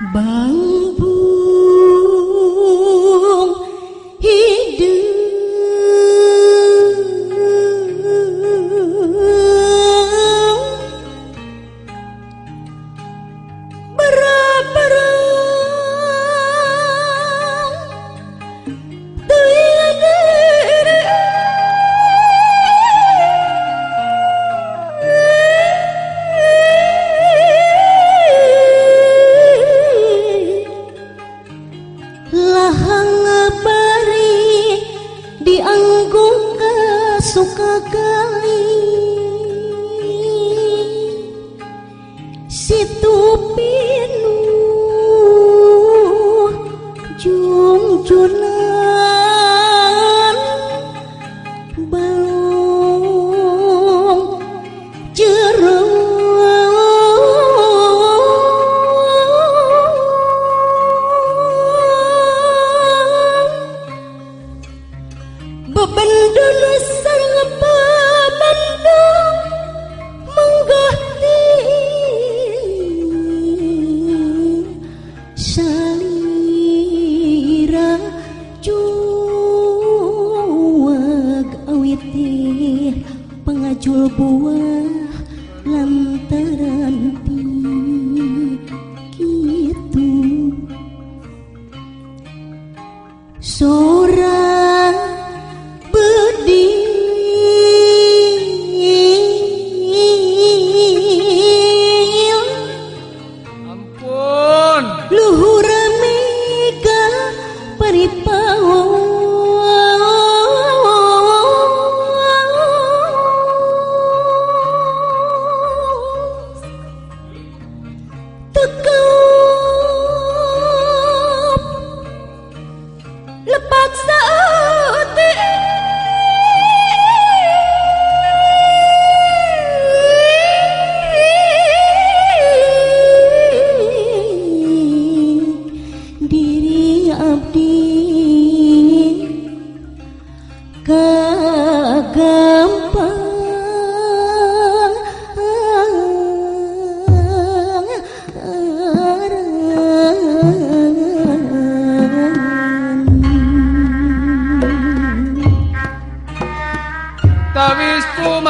Bang suka kali. Sora.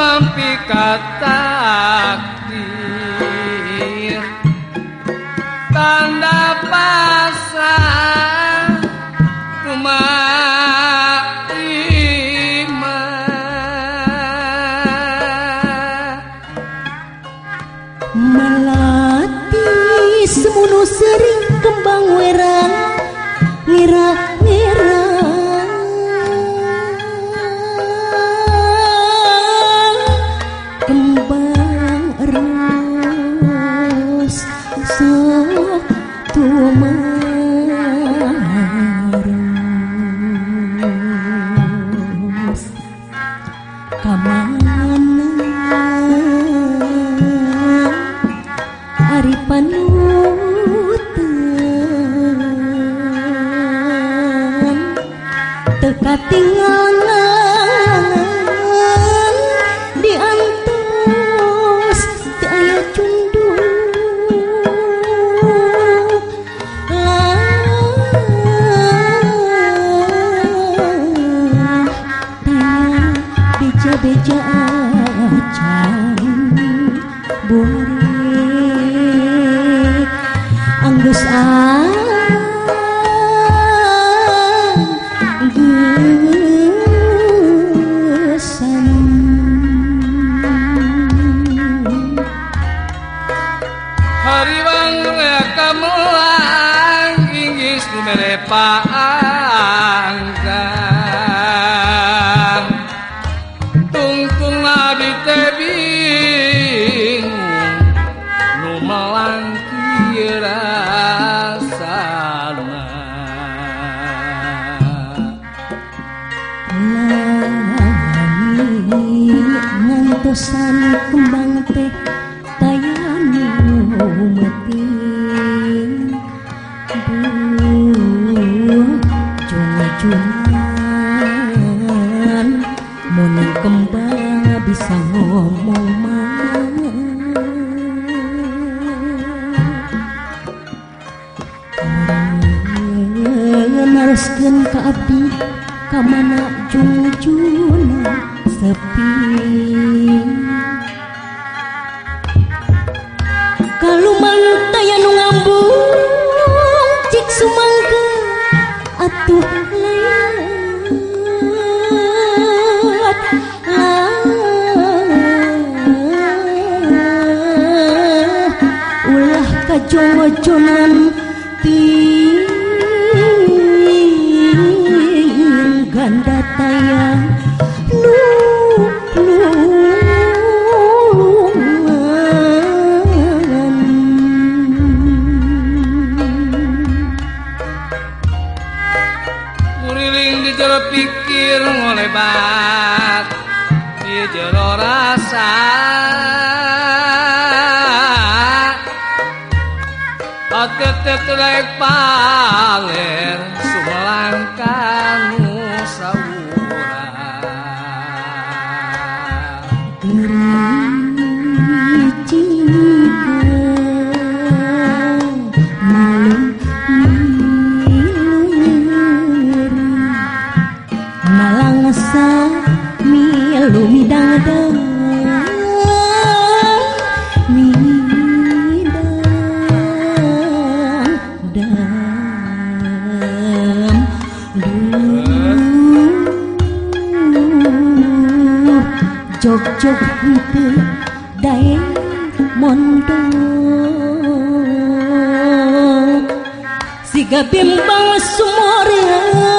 lampi katinganan diantos daya cundu. Beja-beja acan burik anggus ah ngrepakan tungtung abdi teh nu melangkir rasa Nyanyi ngantosan kembang teh kembang bisa ngomong. Kajojonan ti ganda tayang. Nu Kuriling di jero pikir ngolebat di jero rasa Laik paler sumelangkan Jog-jog itu daeng mondok Siga bimbang sumorean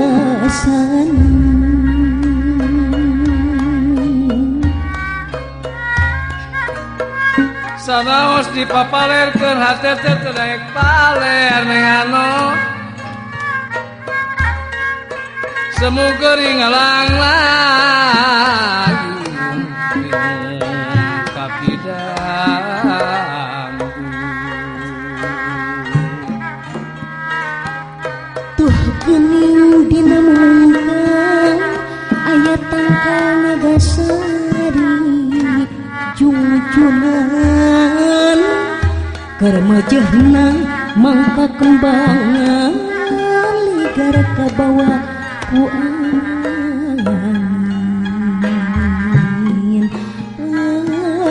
wasan Sanaos dipapalerkeun hate teh teu daek paler nengano Semu gering ngalang kermejehna mangka kembangan ligara ka bawah ku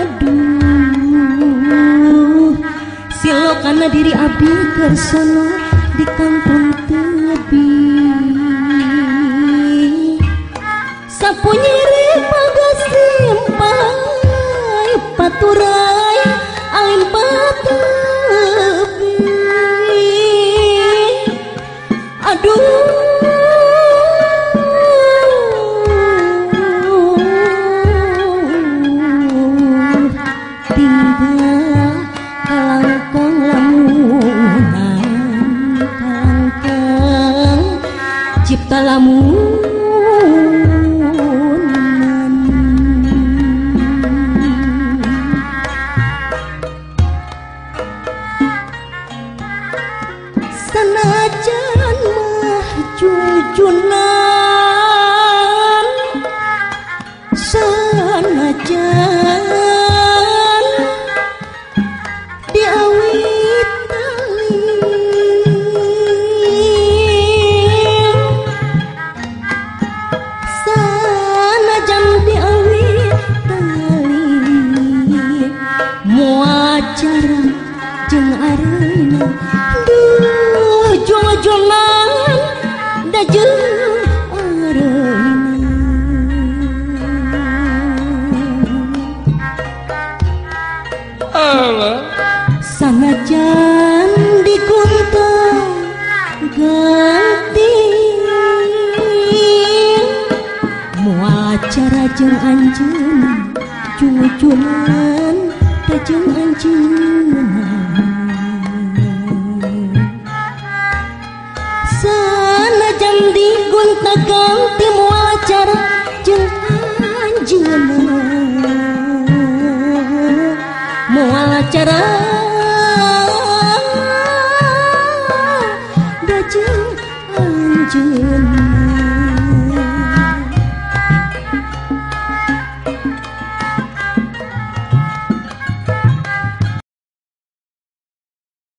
aduh silo kana diri abdi kersono di kampung tebi. Sapunyiri sanajan dikunta ganti muacara jeung anjeun cucunan teh jeung anjeun takang tim wajar jeung anjeunna moal acara